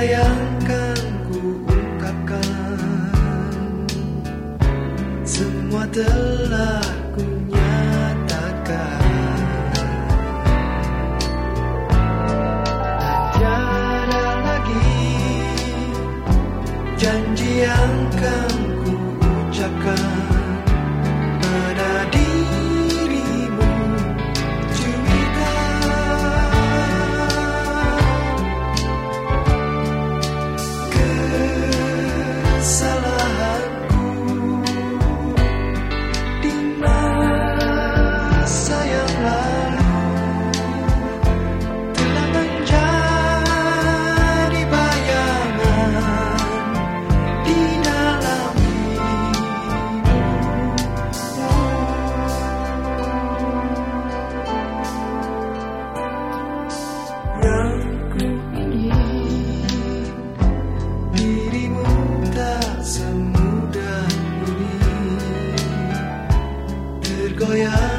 sayangkan ku ungkapkan. Semua telah ku nyatakan. Tak lagi janji yang kamu yeah.